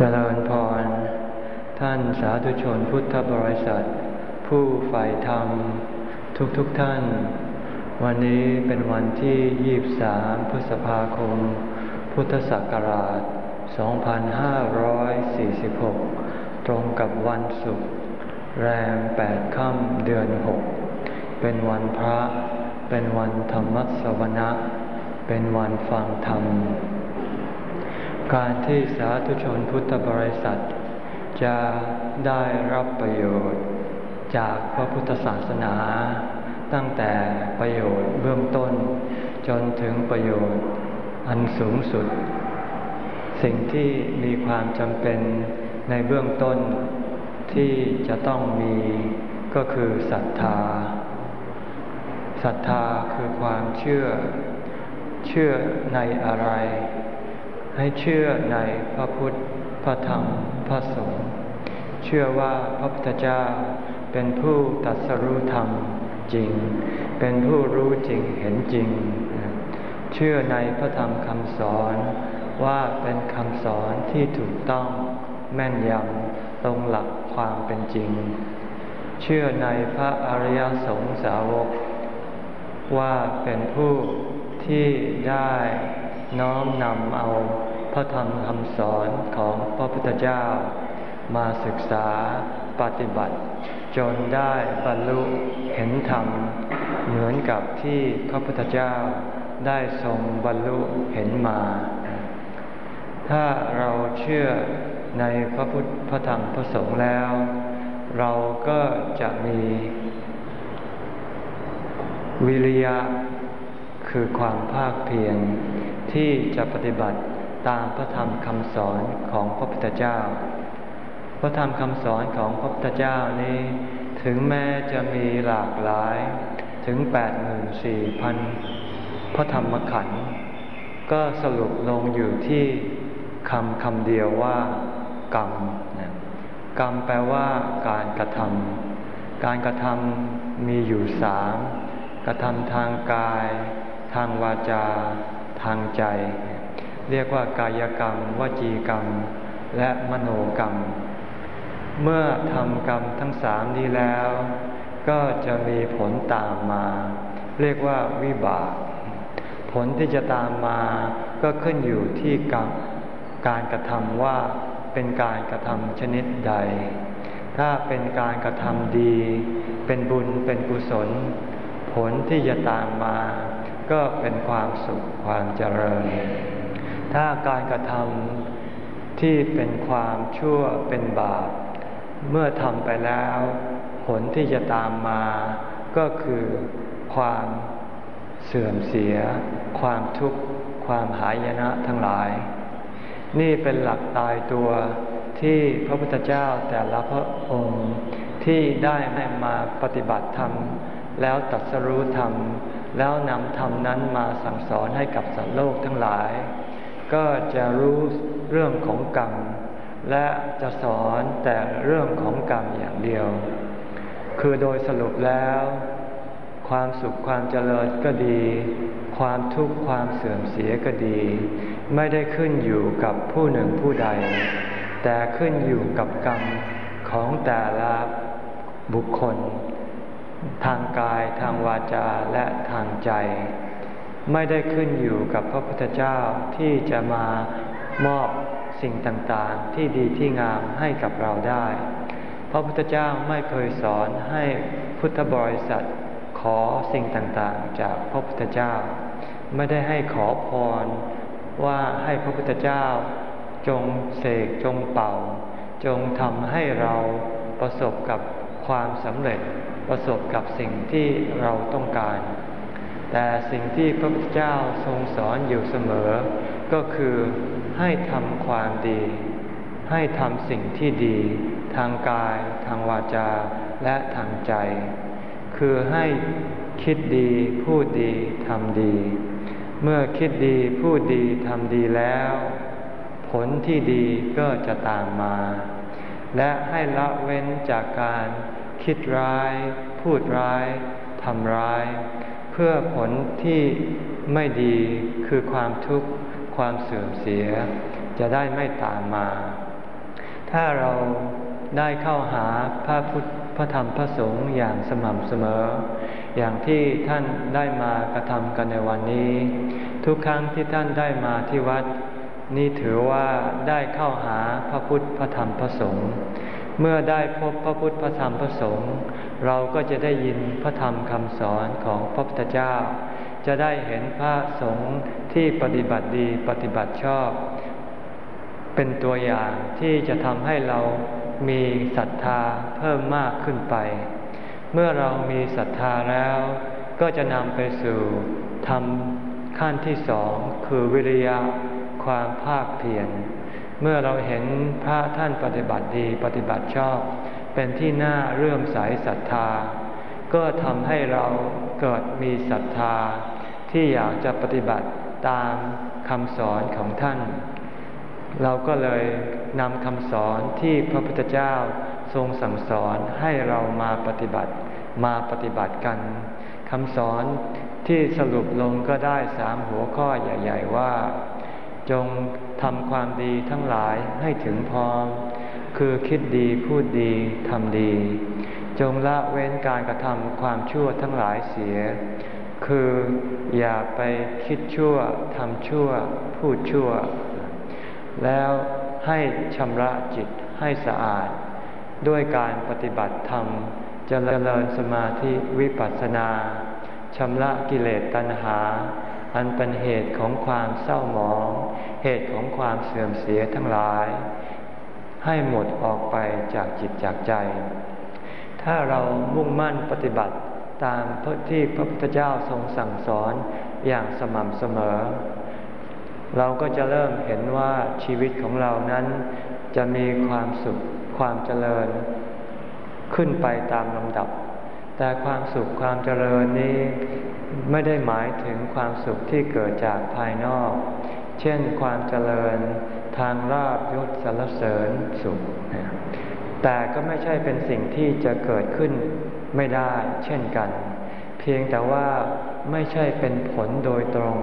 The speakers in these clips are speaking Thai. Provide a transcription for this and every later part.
เจริญพร ท่านสาธุชนพุทธบริษัท ผู้ใฝ่ธรรม ทุกทุกท่าน วันนี้เป็นวันที่ 23 พฤษภาคม พุทธศักราช 2546 ตรงกับวันศุกร์แรม 8 ค่ำเดือน 6 เป็นวันพระ เป็นวันธรรมสวนะ เป็นวันฟังธรรม การที่สาธุชนพุทธบริษัท จะได้รับประโยชน์จากพระพุทธศาสนา ตั้งแต่ประโยชน์เบื้องต้น จนถึงประโยชน์อันสูงสุด สิ่งที่มีความจำเป็นในเบื้องต้นที่จะต้องมีก็คือศรัทธาศรัทธาคือความเชื่อ เชื่อในอะไร ให้เชื่อในพระพุทธ พระธรรม พระสงฆ์ เชื่อว่าพระพุทธเจ้าเป็นผู้ตัดสรู้ธรรมจริง เป็นผู้รู้จริงเห็นจริง เชื่อในพระธรรมคำสอนว่าเป็นคำสอนที่ถูกต้องแม่นยำตรงหลักความเป็นจริง เชื่อในพระอริยสงสาวก ว่าเป็นผู้ที่ได้ น้อมนำเอาพระธรรมคำสอนของพระพุทธเจ้า มาศึกษาปฏิบัติ จนได้บรรลุเห็นธรรม เหมือนกับที่พระพุทธเจ้าได้ทรงบรรลุเห็นมา ถ้าเราเชื่อในพระพุทธพระธรรมพระสงฆ์แล้ว เราก็จะมี วิริยะคือความภาคเพียร ที่จะปฏิบัติตามพระธรรมคำสอนของพระพุทธเจ้า พระธรรมคำสอนของพระพุทธเจ้านี้ ถึงแม้จะมีหลากหลายถึง 84,000 พระธรรมขันธ์ก็สรุปลงอยู่ที่คำคำเดียวว่า กรรมกรรมแปลว่าการกระทำการกระทำมีอยู่สามกระทำทางกาย ทางวาจา ทางใจ เรียกว่ากายกรรม วจีกรรม และมโนกรรม เมื่อทำกรรมทั้งสามนี้แล้ว ก็จะมีผลตามมา เรียกว่าวิบาก ผลที่จะตามมาก็ขึ้นอยู่ที่กรรมการกระทำว่าเป็นการกระทำชนิดใด ถ้าเป็นการกระทำดี เป็นบุญเป็นกุศล ผลที่จะตามมา ก็เป็นความสุขความเจริญ ถ้าการกระทำที่เป็นความชั่วเป็นบาป เมื่อทำไปแล้ว ผลที่จะตามมา ก็คือความเสื่อมเสีย ความทุกข์ ความหายนะทั้งหลาย นี่เป็นหลักตายตัวที่พระพุทธเจ้าแต่ละพระองค์ที่ได้ให้มาปฏิบัติธรรม แล้วตัดสรู้ธรรม แล้วนำธรรมนั้นมาสั่งสอนให้กับสัตว์โลกทั้งหลาย ก็จะรู้เรื่องของกรรม และจะสอนแต่เรื่องของกรรมอย่างเดียว คือโดยสรุปแล้ว ความสุขความเจริญก็ดี ความทุกข์ความเสื่อมเสียก็ดี ไม่ได้ขึ้นอยู่กับผู้หนึ่งผู้ใด แต่ขึ้นอยู่กับกรรมของแต่ละบุคคล ทางกายทางวาจาและทางใจ ไม่ได้ขึ้นอยู่กับพระพุทธเจ้าที่จะมามอบสิ่งต่างๆ ที่ดีที่งามให้กับเราได้ พระพุทธเจ้าไม่เคยสอนให้พุทธบริษัทขอสิ่งต่างๆ จากพระพุทธเจ้า ไม่ได้ให้ขอพรว่าให้พระพุทธเจ้า จงเสกจงเป่า จงทำให้เราประสบกับความสำเร็จ ประสบกับสิ่งที่เราต้องการ แต่สิ่งที่พระพุทธเจ้าทรงสอนอยู่เสมอ ก็คือให้ทำความดี ให้ทำสิ่งที่ดี ทางกาย ทางวาจา และทางใจ คือให้คิดดีพูดดีทำดี เมื่อคิดดีพูดดีทำดีแล้ว ผลที่ดีก็จะตามมา และให้ละเว้นจากการ คิดร้าย พูดร้ายทำร้าย เพื่อผลที่ไม่ดีคือความทุกข์ความเสื่อมเสีย จะได้ไม่ตามมา ถ้าเราได้เข้าหาพระพุทธพระธรรมพระสงฆ์อย่างสม่ำเสมอ อย่างที่ท่านได้มากระทำกันในวันนี้ ทุกครั้งที่ท่านได้มาที่วัด นี่ถือว่าได้เข้าหาพระพุทธพระธรรมพระสงฆ์ เมื่อได้พบพระพุทธพระธรรมพระสงฆ์เราก็จะได้ยินพระธรรมคำสอนของพระพุทธเจ้า จะได้เห็นพระสงฆ์ที่ปฏิบัติดีปฏิบัติชอบ เป็นตัวอย่างที่จะทำให้เรามีศรัทธาเพิ่มมากขึ้นไป เมื่อเรามีศรัทธาแล้ว ก็จะนำไปสู่ทำขั้นที่สองคือวิริยะความภาคเพียร เมื่อเราเห็นพระท่านปฏิบัติดีปฏิบัติชอบ เป็นที่น่าเรื่มใสศรัทธา ก็ทำให้เราเกิดมีศรัทธา ที่อยากจะปฏิบัติตามคำสอนของท่าน เราก็เลยนำคำสอนที่พระพุทธเจ้าทรงสั่งสอนให้เรามาปฏิบัติมาปฏิบัติกันคำสอนที่สรุปลงก็ได้สามหัวข้อใหญ่ ๆ ว่า จง ทำความดีทั้งหลายให้ถึงพร้อม คือคิดดีพูดดีทำดี จงละเว้นการกระทำความชั่วทั้งหลายเสีย คืออย่าไปคิดชั่วทำชั่ว พูดชั่ว แล้วให้ชำระจิตให้สะอาด ด้วยการปฏิบัติธรรมเจริญสมาธิวิปัสสนาชำระกิเลสตัณหา อันเป็นเหตุของความเศร้าหมอง เหตุของความเสื่อมเสียทั้งหลาย ให้หมดออกไปจากจิตจากใจ ถ้าเรามุ่งมั่นปฏิบัติตามที่พระพุทธเจ้าทรงสั่งสอนอย่างสม่ำเสมอ เราก็จะเริ่มเห็นว่าชีวิตของเรานั้น จะมีความสุขความเจริญ ขึ้นไปตามลำดับ แต่ความสุขความเจริญนี้ไม่ได้หมายถึงความสุขที่เกิดจากภายนอก เช่นความเจริญทางราบยศสรรเสริญสุข แต่ก็ไม่ใช่เป็นสิ่งที่จะเกิดขึ้นไม่ได้เช่นกัน เพียงแต่ว่าไม่ใช่เป็นผลโดยตรง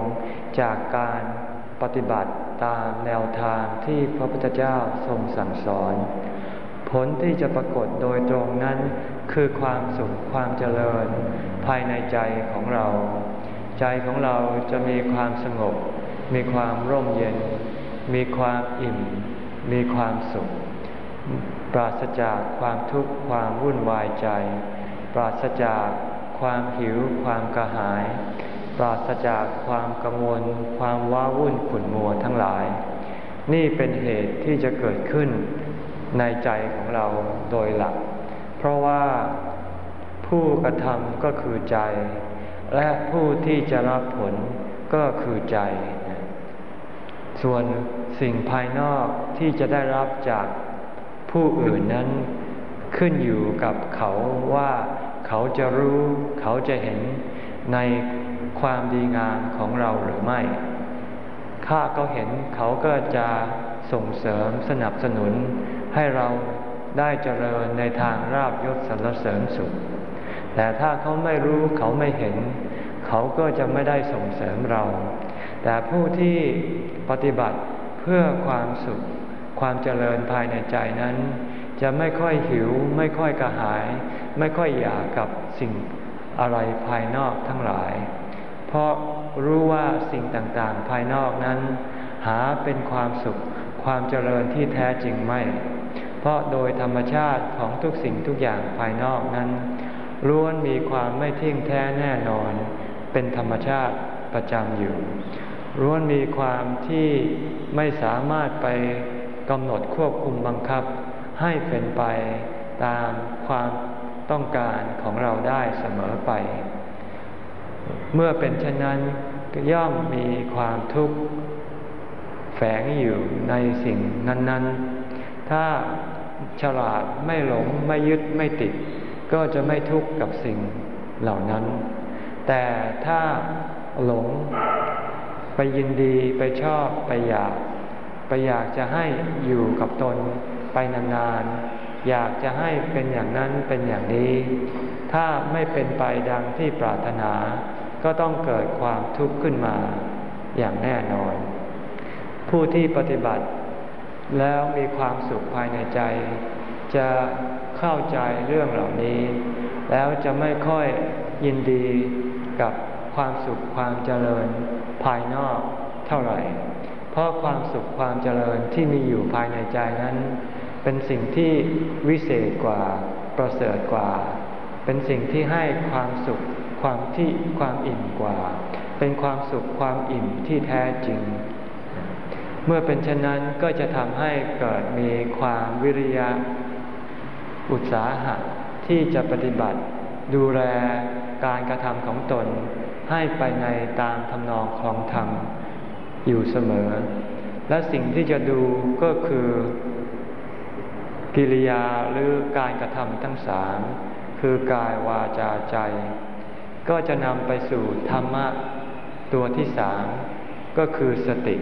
จากการปฏิบัติตามแนวทางที่พระพุทธเจ้าทรงสั่งสอน ผลที่จะปรากฏโดยตรงนั้น คือความสุขความเจริญ ภายในใจของเรา ใจของเราจะมีความสงบ มีความร่มเย็น มีความอิ่ม มีความสุข ปราศจากความทุกข์ความวุ่นวายใจ ปราศจากความหิวความกระหาย ปราศจากความกังวล ความว้าวุ่นขุ่นมัวทั้งหลาย นี่เป็นเหตุที่จะเกิดขึ้นในใจของเราโดยหลัก เพราะว่าผู้กระทำก็คือใจ และผู้ที่จะรับผลก็คือใจ ส่วนสิ่งภายนอกที่จะได้รับจากผู้อื่นนั้นขึ้นอยู่กับเขาว่าเขาจะรู้เขาจะเห็นในความดีงามของเราหรือไม่ ถ้าเขาเห็นเขาก็จะส่งเสริมสนับสนุนให้เรา ได้เจริญในทางราบยศสรรเสริญสุข แต่ถ้าเขาไม่รู้เขาไม่เห็น เขาก็จะไม่ได้ส่งเสริมเรา แต่ผู้ที่ปฏิบัติเพื่อความสุข ความเจริญภายในใจนั้น จะไม่ค่อยหิว ไม่ค่อยกระหาย ไม่ค่อยอยากกับสิ่งอะไรภายนอกทั้งหลาย เพราะรู้ว่าสิ่งต่างๆ ภายนอกนั้น หาเป็นความสุขความเจริญที่แท้จริงไม่ ราะโดยธรรมชาติของทุกสิ่งทุกอย่างภายนอกนั้นล้วนมีความไม่เที่ยงแท้แน่นอน เป็นธรรมชาติประจำอยู่ล้วนมีความที่ไม่สามารถไปกำหนดควบคุมบังคับ ให้เป็นไปตามความต้องการของเราได้เสมอไป เมื่อเป็นเช่นนั้นย่อมมีความทุกข์แฝงอยู่ในสิ่งนั้น ๆ ถ้า ฉลาดไม่หลงไม่ยึดไม่ติด ก็จะไม่ทุกข์กับสิ่งเหล่านั้น แต่ถ้าหลงไปยินดีไปชอบไปอยาก ไปอยากจะให้อยู่กับตนไปนานๆ อยากจะให้เป็นอย่างนั้นเป็นอย่างนี้ ถ้าไม่เป็นไปดังที่ปรารถนา ก็ต้องเกิดความทุกข์ขึ้นมาอย่างแน่นอน ผู้ที่ปฏิบัติ แล้วมีความสุขภายในใจ จะเข้าใจเรื่องเหล่านี้ แล้วจะไม่ค่อยยินดีกับความสุขความเจริญภายนอกเท่าไหร่ เพราะความสุขความเจริญที่มีอยู่ภายในใจนั้น เป็นสิ่งที่วิเศษกว่าประเสริฐกว่า เป็นสิ่งที่ให้ความสุขความที่ความอิ่มกว่า เป็นความสุขความอิ่มที่แท้จริง เมื่อเป็นเช่นนั้นก็จะทำให้เกิดมีความวิริยะ อุตสาหะที่จะปฏิบัติดูแลการกระทำของตน ให้ไปในตามทำนองของธรรมอยู่เสมอ และสิ่งที่จะดูก็คือ กิริยาหรือการกระทำทั้งสามคือกายวาจาใจ ก็จะนำไปสู่ธรรมะตัวที่สามก็คือสติ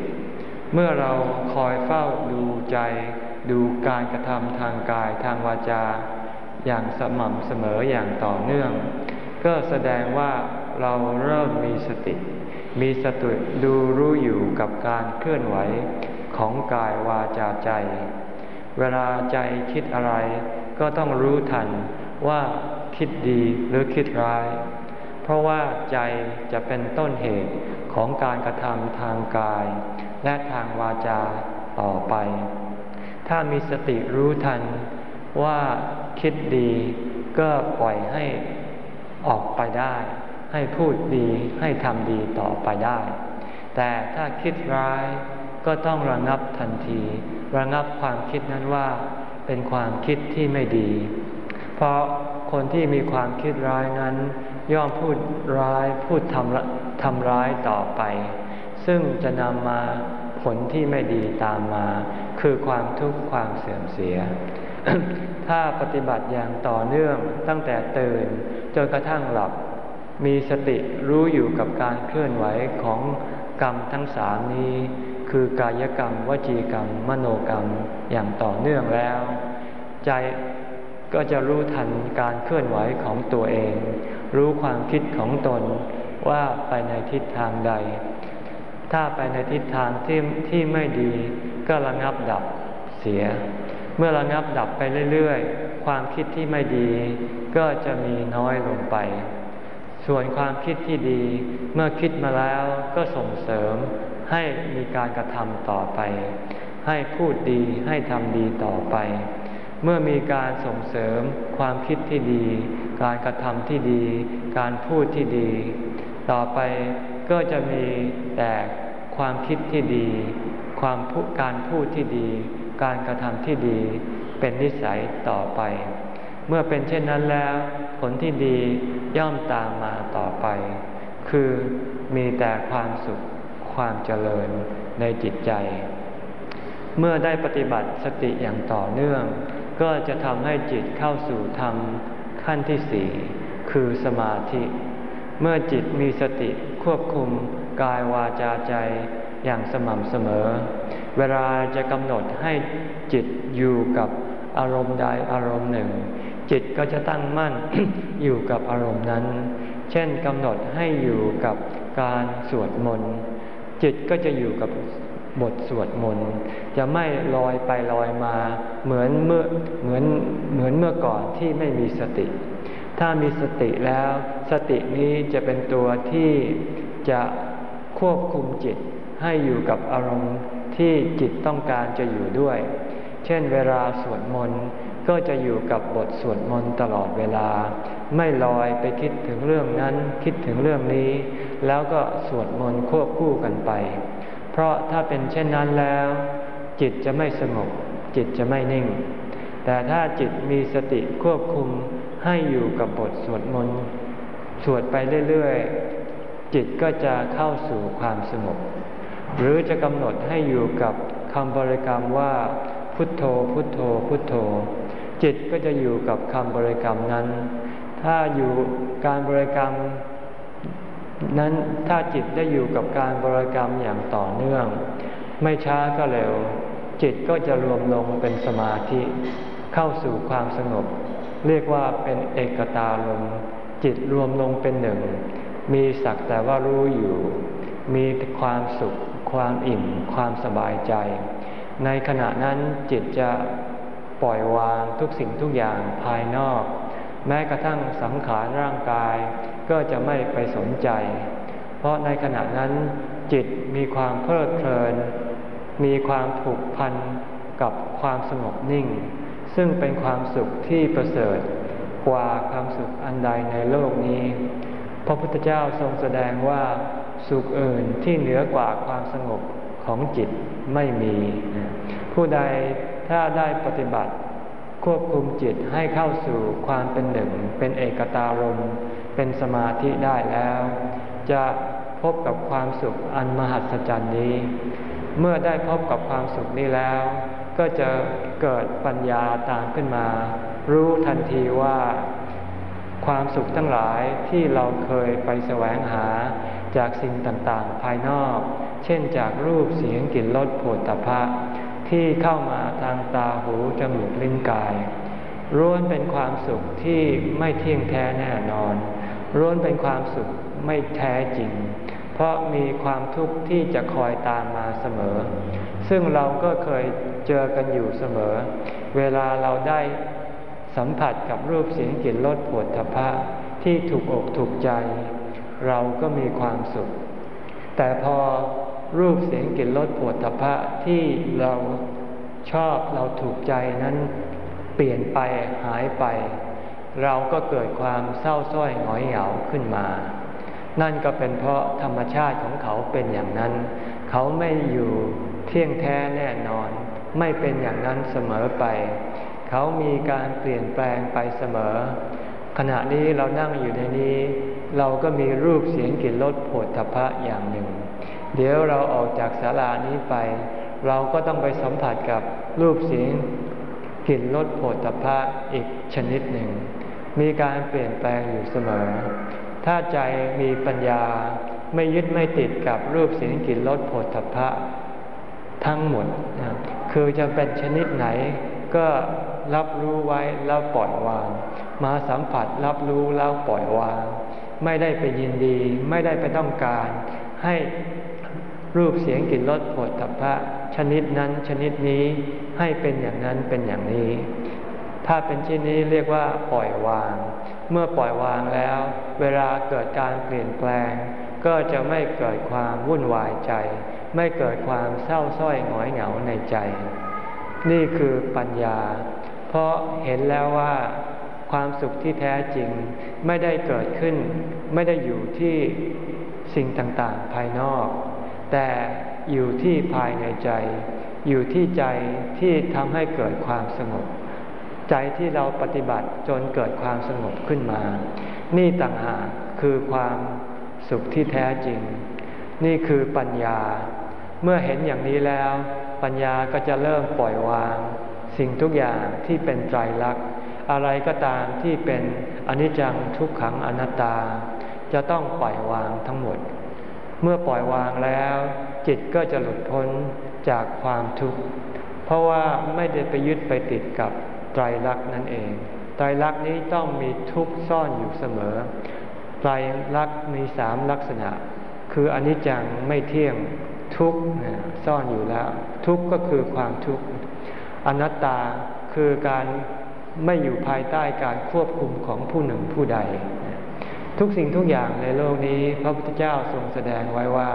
เมื่อเราคอยเฝ้าดูใจ ดูการกระทำทางกายทางวาจา อย่างสม่ำเสมออย่างต่อเนื่อง ก็แสดงว่าเราเริ่มมีสติ มีสติดูรู้อยู่กับการเคลื่อนไหวของกายวาจาใจ เวลาใจคิดอะไร ก็ต้องรู้ทันว่าคิดดีหรือคิดร้าย เพราะว่าใจจะเป็นต้นเหตุของการกระทำทางกาย และทางวาจาต่อไป ถ้ามีสติรู้ทันว่าคิดดีก็ปล่อยให้ออกไปได้ ให้พูดดีให้ทำดีต่อไปได้ แต่ถ้าคิดร้ายก็ต้องระงับทันที ระงับความคิดนั้นว่าเป็นความคิดที่ไม่ดี เพราะคนที่มีความคิดร้ายนั้น ย่อมพูดร้ายพูดทำทำร้ายต่อไป ซึ่งจะนำมาผลที่ไม่ดีตามมา คือความทุกข์ความเสื่อมเสีย ถ้าปฏิบัติอย่างต่อเนื่องตั้งแต่ตื่นจนกระทั่งหลับ มีสติรู้อยู่กับการเคลื่อนไหวของกรรมทั้งสามนี้ คือกายกรรม วจีกรรม มโนกรรมอย่างต่อเนื่องแล้ว ใจก็จะรู้ทันการเคลื่อนไหวของตัวเอง รู้ความคิดของตนว่าไปในทิศทางใด ถ้าไปในทิศทางที่ที่ไม่ดี ก็ระงับดับเสีย เมื่อระงับดับไปเรื่อยๆ ความคิดที่ไม่ดี ก็จะมีน้อยลงไป ส่วนความคิดที่ดี เมื่อคิดมาแล้วก็ส่งเสริมให้มีการกระทำต่อไป ให้พูดดีให้ทำดีต่อไป เมื่อมีการส่งเสริมความคิดที่ดี การกระทำที่ดี การพูดที่ดี ต่อไปก็จะมีแต่ ความคิดที่ดี ความพูดการพูดที่ดี การกระทำที่ดี เป็นนิสัยต่อไป เมื่อเป็นเช่นนั้นแล้ว ผลที่ดีย่อมตามมาต่อไป คือมีแต่ความสุขความเจริญในจิตใจ เมื่อได้ปฏิบัติสติอย่างต่อเนื่อง ก็จะทำให้จิตเข้าสู่ธรรมขั้นที่สี่คือสมาธิ เมื่อจิตมีสติควบคุม กายวาจาใจอย่างสม่ำเสมอ เวลาจะกำหนดให้จิตอยู่กับอารมณ์ใดอารมณ์หนึ่ง จิตก็จะตั้งมั่นอยู่กับอารมณ์นั้น เช่นกำหนดให้อยู่กับการสวดมนต์จิตก็จะอยู่กับบทสวดมนต์จะไม่ลอยไปลอยมาเหมือนเมื่อเหมือนเหมือนเมื่อก่อนที่ไม่มีสติ ถ้ามีสติแล้ว สตินี้จะเป็นตัวที่จะ ควบคุมจิตให้อยู่กับอารมณ์ที่จิตต้องการจะอยู่ด้วย เช่นเวลาสวดมนต์ก็จะอยู่กับบทสวดมนต์ตลอดเวลา ไม่ลอยไปคิดถึงเรื่องนั้นคิดถึงเรื่องนี้ แล้วก็สวดมนต์ควบคู่กันไป เพราะถ้าเป็นเช่นนั้นแล้ว จิตจะไม่สงบจิตจะไม่นิ่ง แต่ถ้าจิตมีสติควบคุมให้อยู่กับบทสวดมนต์สวดไปเรื่อย จิตก็จะเข้าสู่ความสงบ หรือจะกำหนดให้อยู่กับคำบริกรรมว่าพุทโธพุทโธพุทโธ จิตก็จะอยู่กับคำบริกรรมนั้น ถ้าอยู่การบริกรรมนั้นถ้าจิตได้อยู่กับการบริกรรมอย่างต่อเนื่อง ไม่ช้าก็เร็ว จิตก็จะรวมลงเป็นสมาธิ เข้าสู่ความสงบ เรียกว่าเป็นเอกตาลมจิตรวมลงเป็นหนึ่ง มีสักแต่ว่ารู้อยู่ มีความสุข ความอิ่ม ความสบายใจ ในขณะนั้นจิตจะปล่อยวางทุกสิ่งทุกอย่างภายนอก แม้กระทั่งสังขารร่างกาย ก็จะไม่ไปสนใจ เพราะในขณะนั้น จิตมีความเพลิดเพลิน มีความผูกพันกับความสงบนิ่ง ซึ่งเป็นความสุขที่ประเสริฐกว่าความสุขอันใดในโลกนี้ พระพุทธเจ้าทรงแสดงว่าสุขอื่นที่เหนือกว่าความสงบของจิตไม่มี ผู้ใดถ้าได้ปฏิบัติ ควบคุมจิตให้เข้าสู่ความเป็นหนึ่ง เป็นเอกตารมเป็นสมาธิได้แล้ว จะพบกับความสุขอันมหัศจรรย์นี้ เมื่อได้พบกับความสุขนี้แล้ว ก็จะเกิดปัญญาตามขึ้นมา รู้ทันทีว่า ความสุขทั้งหลายที่เราเคยไปแสวงหาจากสิ่งต่างๆ ภายนอก เช่นจากรูปเสียงกลิ่นรสโผฏฐัพพะ ที่เข้ามาทางตาหูจมูกลิ้นกายร้วนเป็นความสุขที่ไม่เที่ยงแท้แน่นอนร้วนเป็นความสุขไม่แท้จริง เพราะมีความทุกข์ที่จะคอยตามมาเสมอ ซึ่งเราก็เคยเจอกันอยู่เสมอ เวลาเราได้ สัมผัสกับรูปเสียงกลิ่นรสผวดทพะที่ถูกอกถูกใจ เราก็มีความสุข แต่พอรูปเสียงกลิ่นรสผวดทพะที่เราชอบเราถูกใจนั้นเปลี่ยนไปหายไป เราก็เกิดความเศร้าส้อยหงอยเหงาขึ้นมา นั่นก็เป็นเพราะธรรมชาติของเขาเป็นอย่างนั้น เขาไม่อยู่เที่ยงแท้แน่นอน ไม่เป็นอย่างนั้นเสมอไป เขามีการเปลี่ยนแปลงไปเสมอ ขณะนี้เรานั่งอยู่ในนี้ เราก็มีรูปเสียงกลิ่นรสผฏฐพะอย่างหนึ่ง เดี๋ยวเราออกจากศาลานี้ไป เราก็ต้องไปสัมผัสกับรูปเสียงกลิ่นรสผฏฐพะอีกชนิดหนึ่ง มีการเปลี่ยนแปลงอยู่เสมอ ถ้าใจมีปัญญาไม่ยึดไม่ติดกับรูปเสียงกลิ่นรสผฏฐพะทั้งหมด คือจะเป็นชนิดไหนก็ รับรู้ไว้แล้วปล่อยวาง มาสัมผัสรับรู้แล้วปล่อยวาง ไม่ได้ไปยินดี ไม่ได้ไปต้องการ ให้รูปเสียงกลิ่นรสผลตภะชนิดนั้นชนิดนี้ให้เป็นอย่างนั้นเป็นอย่างนี้ ถ้าเป็นเช่นนี้เรียกว่าปล่อยวาง เมื่อปล่อยวางแล้ว เวลาเกิดการเปลี่ยนแปลง ก็จะไม่เกิดความวุ่นวายใจ ไม่เกิดความเศร้าส้อยหงอยเหงาในใจ นี่คือปัญญา เพราะเห็นแล้วว่าความสุขที่แท้จริงไม่ได้เกิดขึ้น ไม่ได้อยู่ที่สิ่งต่างๆภายนอก แต่อยู่ที่ภายในใจ อยู่ที่ใจที่ทำให้เกิดความสงบ ใจที่เราปฏิบัติจนเกิดความสงบขึ้นมา นี่ต่างหากคือความสุขที่แท้จริง นี่คือปัญญา เมื่อเห็นอย่างนี้แล้ว ปัญญาก็จะเริ่มปล่อยวาง สิ่งทุกอย่างที่เป็นไตรลักษณ์อะไรก็ตามที่เป็นอนิจจังทุกขังอนัตตา จะต้องปล่อยวางทั้งหมด เมื่อปล่อยวางแล้ว จิตก็จะหลุดพ้นจากความทุกข์ เพราะว่าไม่ได้ไปยึดไปติดกับไตรลักษณ์นั่นเองไตรลักษณ์นี้ต้องมีทุกข์ซ่อนอยู่เสมอไตรลักษณ์มีสามลักษณะ คืออนิจจังไม่เที่ยงทุกข์ซ่อนอยู่แล้ว ทุกข์ก็คือความทุกข์ อนัตตาคือการไม่อยู่ภายใต้การควบคุมของผู้หนึ่งผู้ใด ทุกสิ่งทุกอย่างในโลกนี้ พระพุทธเจ้าทรงแสดงไว้ว่า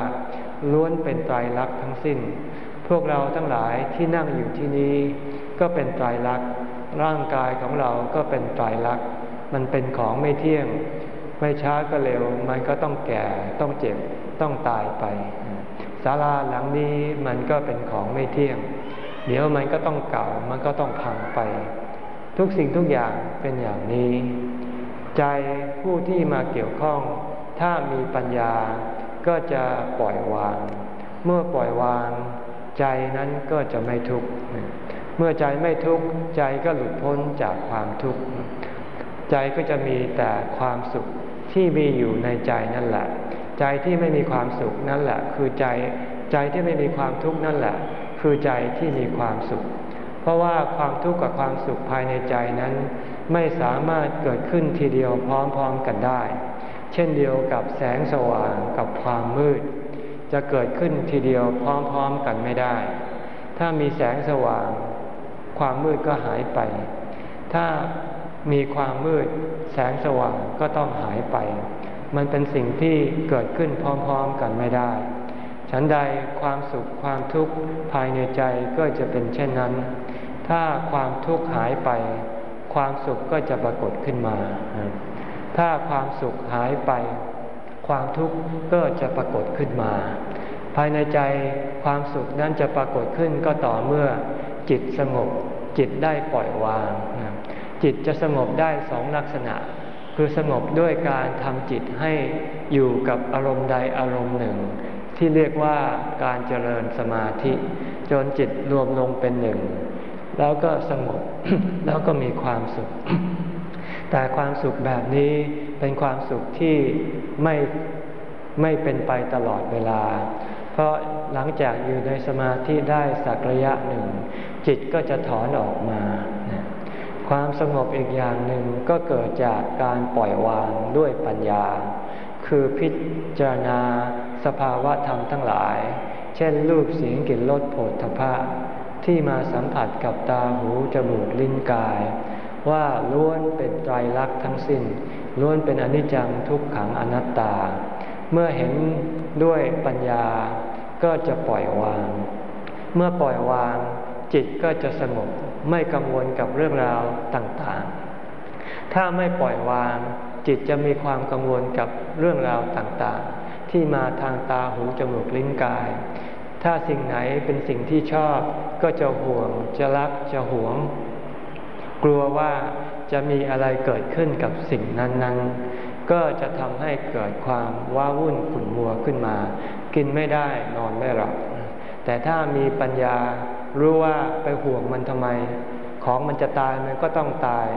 ล้วนเป็นไตรลักษณ์ทั้งสิ้น พวกเราทั้งหลายที่นั่งอยู่ที่นี้ ก็เป็นไตรลักษณ์ร่างกายของเราก็เป็นไตรลักษณ์มันเป็นของไม่เที่ยง ไม่ช้าก็เร็ว มันก็ต้องแก่ต้องเจ็บต้องตายไปศาลาหลังนี้มันก็เป็นของไม่เที่ยง เดี๋ยวมันก็ต้องเก่า มันก็ต้องพังไป ทุกสิ่งทุกอย่างเป็นอย่างนี้ ใจผู้ที่มาเกี่ยวข้อง ถ้ามีปัญญาก็จะปล่อยวาง เมื่อปล่อยวาง ใจนั้นก็จะไม่ทุกข์ เมื่อใจไม่ทุกข์ ใจก็หลุดพ้นจากความทุกข์ ใจก็จะมีแต่ความสุขที่มีอยู่ในใจนั่นแหละ ใจที่ไม่มีความสุขนั่นแหละ คือใจใจที่ไม่มีความทุกข์นั่นแหละ คือใจที่มีความสุข เพราะว่าความทุกข์กับความสุขภายในใจนั้น ไม่สามารถเกิดขึ้นทีเดียวพร้อมๆกันได้ เช่นเดียวกับแสงสว่างกับความมืด จะเกิดขึ้นทีเดียวพร้อมๆกันไม่ได้ ถ้ามีแสงสว่าง ความมืดก็หายไป ถ้ามีความมืด แสงสว่างก็ต้องหายไป มันเป็นสิ่งที่เกิดขึ้นพร้อมๆกันไม่ได้ ฉันใดความสุขความทุกข์ภายในใจก็จะเป็นเช่นนั้น ถ้าความทุกข์หายไป ความสุขก็จะปรากฏขึ้นมา ถ้าความสุขหายไป ความทุกข์ก็จะปรากฏขึ้นมา ภายในใจความสุขนั้นจะปรากฏขึ้นก็ต่อเมื่อ จิตสงบจิตได้ปล่อยวาง จิตจะสงบได้สองลักษณะ คือสงบด้วยการทำจิตให้อยู่กับอารมณ์ใดอารมณ์หนึ่ง ที่เรียกว่าการเจริญสมาธิ จนจิตรวมลงเป็นหนึ่ง แล้วก็สงบแล้วก็มีความสุข แต่ความสุขแบบนี้เป็นความสุขที่ไม่ไม่เป็นไปตลอดเวลา เพราะหลังจากอยู่ในสมาธิได้สักระยะหนึ่ง จิตก็จะถอนออกมา ความสงบอีกอย่างหนึ่งก็เกิดจากการปล่อยวางด้วยปัญญา คือพิจารณา สภาวะธรรมทั้งหลาย เช่นรูปเสียงกลิ่นรสโผฏฐพะที่มาสัมผัสกับตาหูจมูกลิ้นกาย ว่าล้วนเป็นไตรลักษณ์ทั้งสิ้น ล้วนเป็นอนิจจังทุกขังอนัตตา เมื่อเห็นด้วยปัญญาก็จะปล่อยวาง เมื่อปล่อยวางจิตก็จะสงบไม่กังวลกับเรื่องราวต่างๆ ถ้าไม่ปล่อยวางจิตจะมีความกังวลกับเรื่องราวต่างๆ ที่มาทางตาหูจมูกลิ้นกาย ถ้าสิ่งไหนเป็นสิ่งที่ชอบก็จะห่วง จะรักจะหวง กลัวว่าจะมีอะไรเกิดขึ้นกับสิ่งนั้นๆ ก็จะทำให้เกิดความว้าวุ่นขุ่นมัวขึ้นมา กินไม่ได้นอนไม่หลับแต่ถ้ามีปัญญารู้ว่าไปห่วงมันทำไม ของมันจะตายมันก็ต้องตาย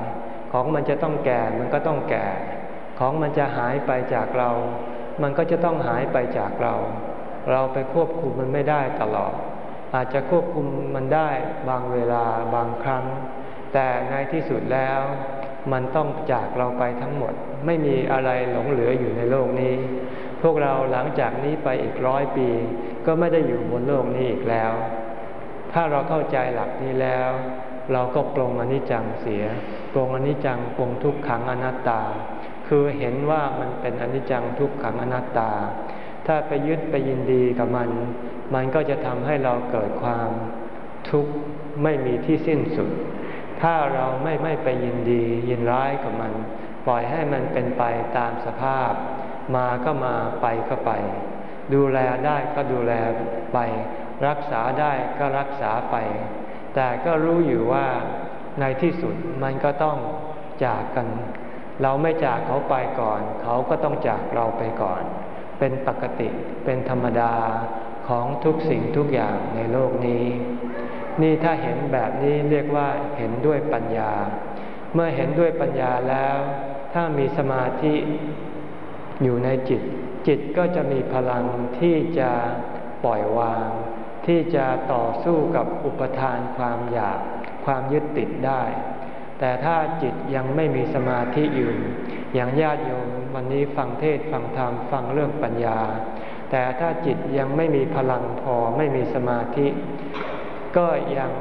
ของมันจะต้องแก่มันก็ต้องแก่ ของมันจะหายไปจากเรา มันก็จะต้องหายไปจากเรา เราไปควบคุมมันไม่ได้ตลอด อาจจะควบคุมมันได้บางเวลาบางครั้ง แต่ในที่สุดแล้ว มันต้องจากเราไปทั้งหมด ไม่มีอะไรหลงเหลืออยู่ในโลกนี้ พวกเราหลังจากนี้ไปอีกร้อยปี ก็ไม่ได้อยู่บนโลกนี้อีกแล้ว ถ้าเราเข้าใจหลักนี้แล้ว เราก็ปรงอนิจจังเสีย ปรงอนิจจังปรงทุกขังอนัตตา คือเห็นว่ามันเป็นอนิจจังทุกขังอนัตตา ถ้าไปยึดไปยินดีกับมัน มันก็จะทำให้เราเกิดความทุกข์ไม่มีที่สิ้นสุด ถ้าเราไม่ไม่ไปยินดียินร้ายกับมัน ปล่อยให้มันเป็นไปตามสภาพ มาก็มาไปก็ไป ดูแลได้ก็ดูแลไป รักษาได้ก็รักษาไป แต่ก็รู้อยู่ว่าในที่สุดมันก็ต้องจากกัน เราไม่จากเขาไปก่อน เขาก็ต้องจากเราไปก่อน เป็นปกติเป็นธรรมดาของทุกสิ่งทุกอย่างในโลกนี้ นี่ถ้าเห็นแบบนี้เรียกว่าเห็นด้วยปัญญา เมื่อเห็นด้วยปัญญาแล้ว ถ้ามีสมาธิอยู่ในจิต จิตก็จะมีพลังที่จะปล่อยวาง ที่จะต่อสู้กับอุปทานความอยากความยึดติดได้ แต่ถ้าจิตยังไม่มีสมาธิอยู่อย่างญาติโยมวันนี้ฟังเทศฟังธรรมฟังเรื่องปัญญา แต่ถ้าจิตยังไม่มีพลังพอไม่มีสมาธิ ก็ยัง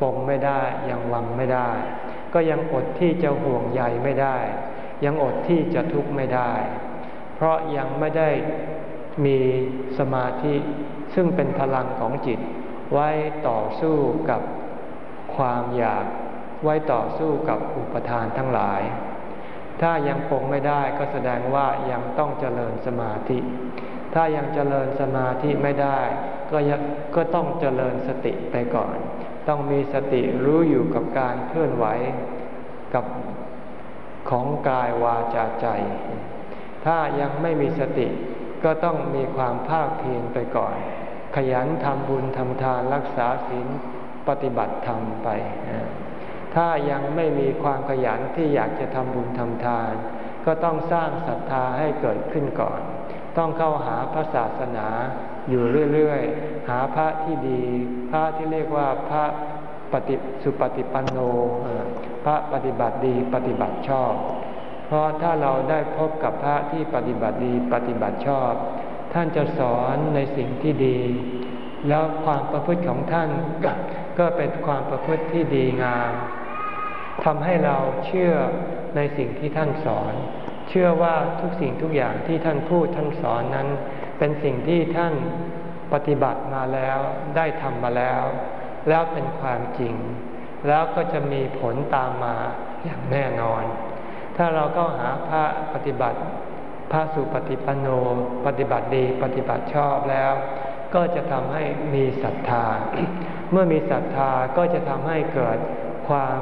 ปงไม่ได้ยังวังไม่ได้ ก็ยังอดที่จะห่วงใยไม่ได้ ยังอดที่จะทุกข์ไม่ได้ เพราะยังไม่ได้มีสมาธิซึ่งเป็นพลังของจิตไว้ต่อสู้กับความอยาก ไว้ต่อสู้กับอุปทานทั้งหลาย ถ้ายังปงไม่ได้ก็แสดงว่ายังต้องเจริญสมาธิ ถ้ายังเจริญสมาธิไม่ได้ ก็ก็ต้องเจริญสติไปก่อน ต้องมีสติรู้อยู่กับการเคลื่อนไหวกับของกายวาจาใจ ถ้ายังไม่มีสติก็ต้องมีความภาคเพียรไปก่อน ขยันทำบุญทำทานรักษาศีลปฏิบัติธรรมไป ถ้ายังไม่มีความขยันที่อยากจะทำบุญทำทาน ก็ต้องสร้างศรัทธาให้เกิดขึ้นก่อน ต้องเข้าหาพระศาสนาอยู่เรื่อยๆ หาพระที่ดี พระที่เรียกว่าพระปฏิสุปฏิปันโน พระปฏิบัติดีปฏิบัติชอบ เพราะถ้าเราได้พบกับพระที่ปฏิบัติดีปฏิบัติชอบ ท่านจะสอนในสิ่งที่ดี แล้วความประพฤติของท่านก็เป็นความประพฤติที่ดีงาม ทำให้เราเชื่อในสิ่งที่ท่านสอน เชื่อว่าทุกสิ่งทุกอย่างที่ท่านพูดท่านสอนนั้น เป็นสิ่งที่ท่านปฏิบัติมาแล้วได้ทำมาแล้ว แล้วเป็นความจริง แล้วก็จะมีผลตามมาอย่างแน่นอน ถ้าเราก็หาพระปฏิบัติพระสุปฏิปันโนปฏิบัติดีปฏิบัติชอบแล้ว ก็จะทำให้มีศรัทธา เมื่อมีศรัทธาก็จะทำให้เกิดความ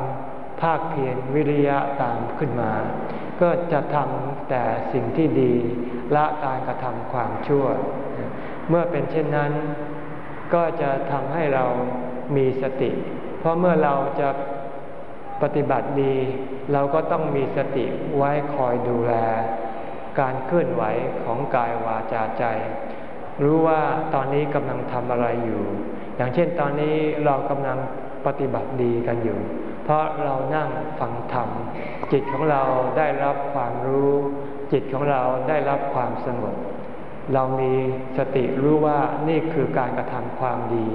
ภาคเพียรวิริยะตามขึ้นมา ก็จะทำแต่สิ่งที่ดีละการกระทำความชั่ว เมื่อเป็นเช่นนั้น ก็จะทำให้เรามีสติ เพราะเมื่อเราจะปฏิบัติดี เราก็ต้องมีสติไว้คอยดูแล การเคลื่อนไหวของกายวาจาใจ รู้ว่าตอนนี้กำลังทำอะไรอยู่ อย่างเช่นตอนนี้เรากำลังปฏิบัติดีกันอยู่ เพราะเรานั่งฟังธรรม จิตของเราได้รับความรู้ จิตของเราได้รับความสงบเรามีสติรู้ว่านี่คือการกระทำความดี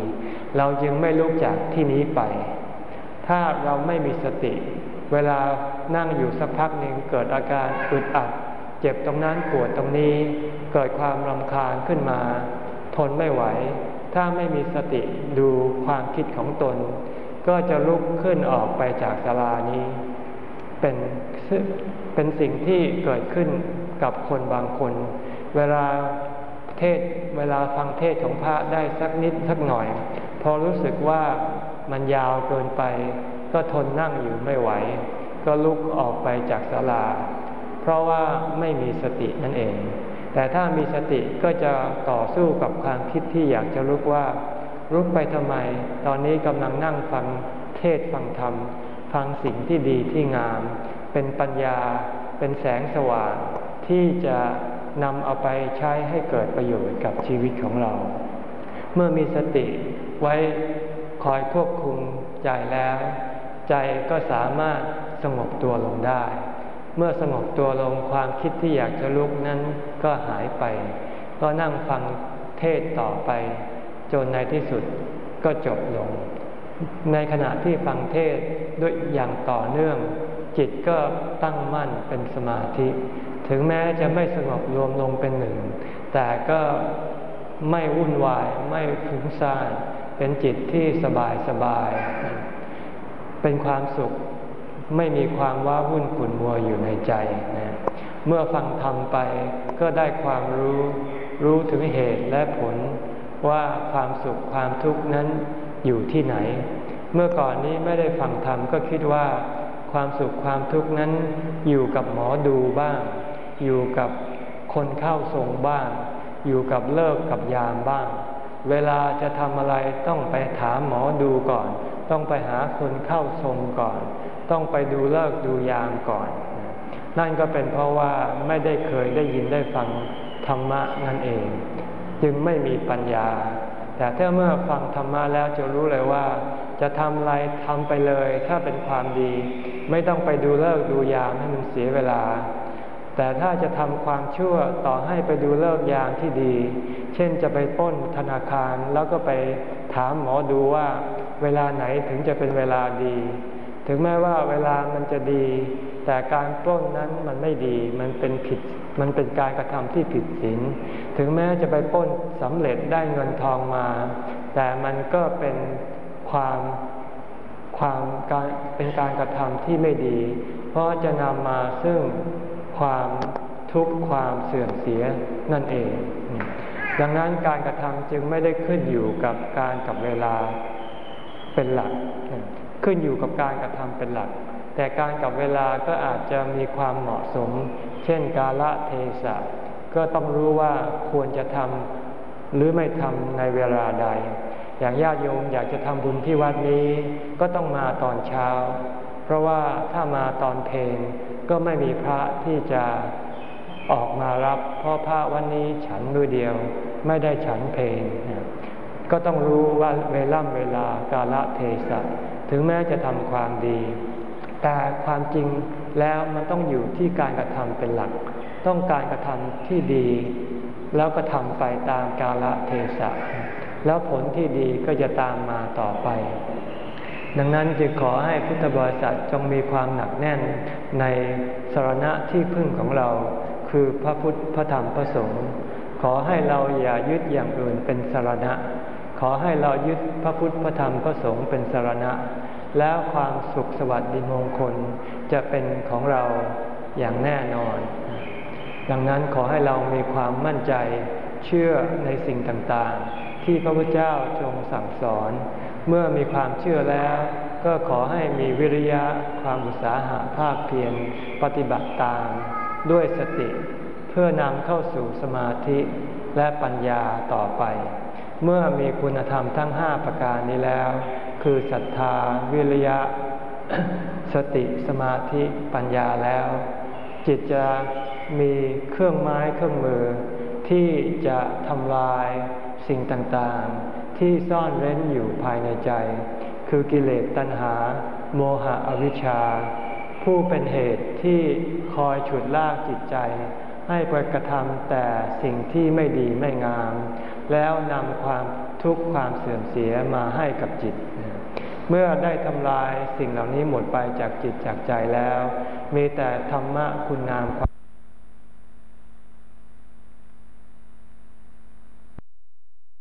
เราจึงไม่ลุกจากที่นี้ไป ถ้าเราไม่มีสติ เวลานั่งอยู่สักพักหนึ่งเกิดอาการอึดอัด เจ็บตรงนั้นปวดตรงนี้ เกิดความรำคาญขึ้นมา ทนไม่ไหว ถ้าไม่มีสติดูความคิดของตน ก็จะลุกขึ้นออกไปจากศาลานี้ เป็นเป็นสิ่งที่เกิดขึ้นกับคนบางคน เวลาเทศเวลาฟังเทศของพระได้สักนิดสักหน่อย พอรู้สึกว่ามันยาวเกินไป ก็ทนนั่งอยู่ไม่ไหว ก็ลุกออกไปจากศาลา เพราะว่าไม่มีสตินั่นเอง แต่ถ้ามีสติก็จะต่อสู้กับความคิดที่อยากจะลุกว่า รุกไปทำไม ตอนนี้กำลังนั่งฟังเทศฟังธรรม ฟังสิ่งที่ดีที่งาม เป็นปัญญา เป็นแสงสว่างที่จะนำเอาไปใช้ให้เกิดประโยชน์กับชีวิตของเรา เมื่อมีสติไว้คอยควบคุมใจแล้ว ใจก็สามารถสงบตัวลงได้ เมื่อสงบตัวลงความคิดที่อยากจะลุกนั้นก็หายไป ก็นั่งฟังเทศต่อไป จนในที่สุดก็จบลง ในขณะที่ฟังเทศด้วยอย่างต่อเนื่อง จิตก็ตั้งมั่นเป็นสมาธิ ถึงแม้จะไม่สงบรวมลงเป็นหนึ่ง แต่ก็ไม่วุ่นวายไม่ฟุ้งซ่านเป็นจิตที่สบายสบาย เป็นความสุขไม่มีความว้าวุ่นขุ่นมัวอยู่ในใจนะเมื่อฟังธรรมไปก็ได้ความรู้ รู้ถึงเหตุและผล ว่าความสุขความทุกข์นั้นอยู่ที่ไหน เมื่อก่อนนี้ไม่ได้ฟังธรรมก็คิดว่า ความสุขความทุกข์นั้นอยู่กับหมอดูบ้าง อยู่กับคนเข้าทรงบ้าง อยู่กับเลิกกับยามบ้าง เวลาจะทำอะไรต้องไปถามหมอดูก่อน ต้องไปหาคนเข้าทรงก่อน ต้องไปดูเลิกดูยามก่อน นั่นก็เป็นเพราะว่าไม่ได้เคยได้ยินได้ฟังธรรมะนั่นเอง จึงไม่มีปัญญา แต่ถ้าเมื่อฟังธรรมะแล้วจะรู้เลยว่า จะทำอะไรทำไปเลย ถ้าเป็นความดี ไม่ต้องไปดูเลิกดูยามให้มันเสียเวลา แต่ถ้าจะทำความชั่วต่อให้ไปดูเลิกยามที่ดี เช่นจะไปป้นธนาคารแล้วก็ไปถามหมอดูว่าเวลาไหนถึงจะเป็นเวลาดี ถึงแม้ว่าเวลามันจะดี แต่การปล้นนั้นมันไม่ดี มันเป็นผิด มันเป็นการกระทำที่ผิดศีลถึงแม้จะไปป้นสำเร็จได้เงินทองมา แต่มันก็เป็นความความการเป็นการกระทำที่ไม่ดี เพราะจะนำมาซึ่งความทุกข์ความเสื่อมเสียนั่นเอง ดังนั้นการกระทำจึงไม่ได้ขึ้นอยู่กับการกับเวลาเป็นหลัก ขึ้นอยู่กับการกระทำเป็นหลัก แต่การกับเวลาก็อาจจะมีความเหมาะสม เช่นกาละเทศะก็ต้องรู้ว่าควรจะทำหรือไม่ทำในเวลาใด อย่างญาติโยมอยากจะทำบุญที่วัดนี้ก็ต้องมาตอนเช้า เพราะว่าถ้ามาตอนเพลงก็ไม่มีพระที่จะออกมารับเพราะพระวันนี้ฉันมือเดียวไม่ได้ฉันเพลง ก็ต้องรู้ว่าเวล่ำเวลากาละเทศะถึงแม้จะทำความดี แต่ความจริงแล้วมันต้องอยู่ที่การกระทำเป็นหลัก ต้องการกระทำที่ดี แล้วก็ทำไปตามกาลเทศะแล้วผลที่ดีก็จะตามมาต่อไป ดังนั้นจึงขอให้พุทธบริษัทจงมีความหนักแน่นในสรณะที่พึ่งของเรา คือพระพุทธพระธรรมพระสงฆ์ขอให้เราอย่ายึดอย่างอื่นเป็นสรณะ ขอให้เรายึดพระพุทธพระธรรมพระสงฆ์เป็นสรณะ แล้วความสุขสวัสดิมงคลจะเป็นของเราอย่างแน่นอน ดังนั้นขอให้เรามีความมั่นใจเชื่อในสิ่งต่างๆ ที่พระพุทธเจ้าทรงสั่งสอน เมื่อมีความเชื่อแล้ว ก็ขอให้มีวิริยะความอุตสาหะภาคเพียรปฏิบัติตาม ด้วยสติ เพื่อนำเข้าสู่สมาธิและปัญญาต่อไป เมื่อมีคุณธรรมทั้งห้าประการนี้แล้ว คือศรัทธาวิริยะ สติสมาธิปัญญาแล้ว จิตจะมีเครื่องไม้เครื่องมือ ที่จะทำลายสิ่งต่างๆ ที่ซ่อนเร้นอยู่ภายในใจ คือกิเลสตัณหา โมหะอวิชชา ผู้เป็นเหตุที่คอยฉุดลากจิตใจ ให้ไปกระทำแต่สิ่งที่ไม่ดีไม่งาม แล้วนำความทุกข์ความเสื่อมเสียมาให้กับจิต เมื่อได้ทำลายสิ่งเหล่านี้หมดไปจากจิตจากใจแล้ว มีแต่ธรรมะคุณงามความ